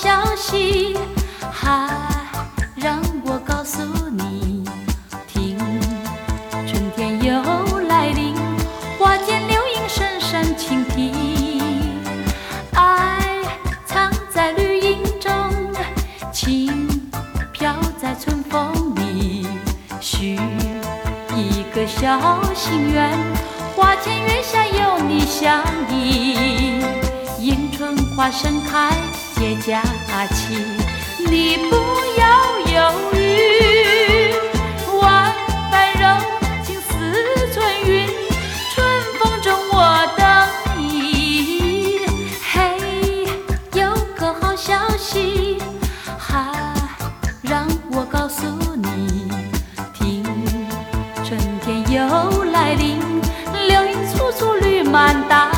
消息，还让我告诉你，听，春天又来临，花间流萤声声倾听，爱藏在绿荫中，情飘在春风里，许一个小心愿，花前月下有你相依，迎春花盛开。结佳期，你不要犹豫。万般柔情似春云，春风中我等你。嘿，有个好消息，还让我告诉你，听，春天又来临，流萤簇簇绿满大。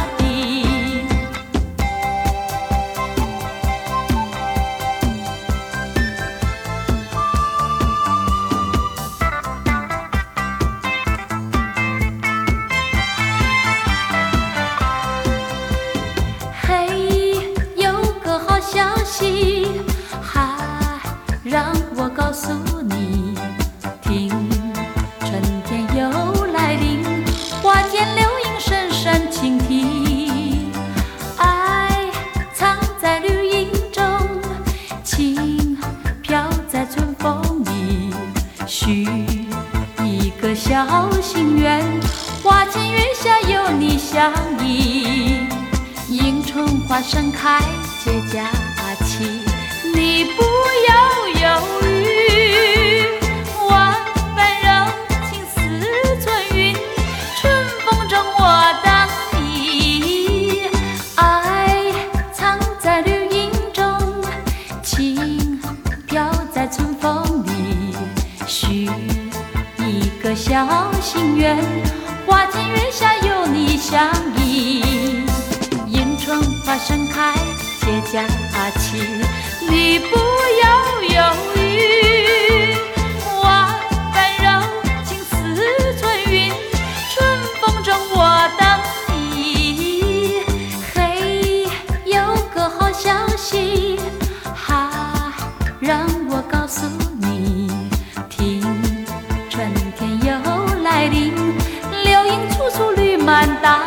许一个小心愿，花前月下有你相依，迎春花盛开结佳期，你的小心愿，花间月下有你相依。迎春花盛开，结佳期，你不要犹豫。万般柔情似春云，春风中我。后来临，柳荫处处绿满大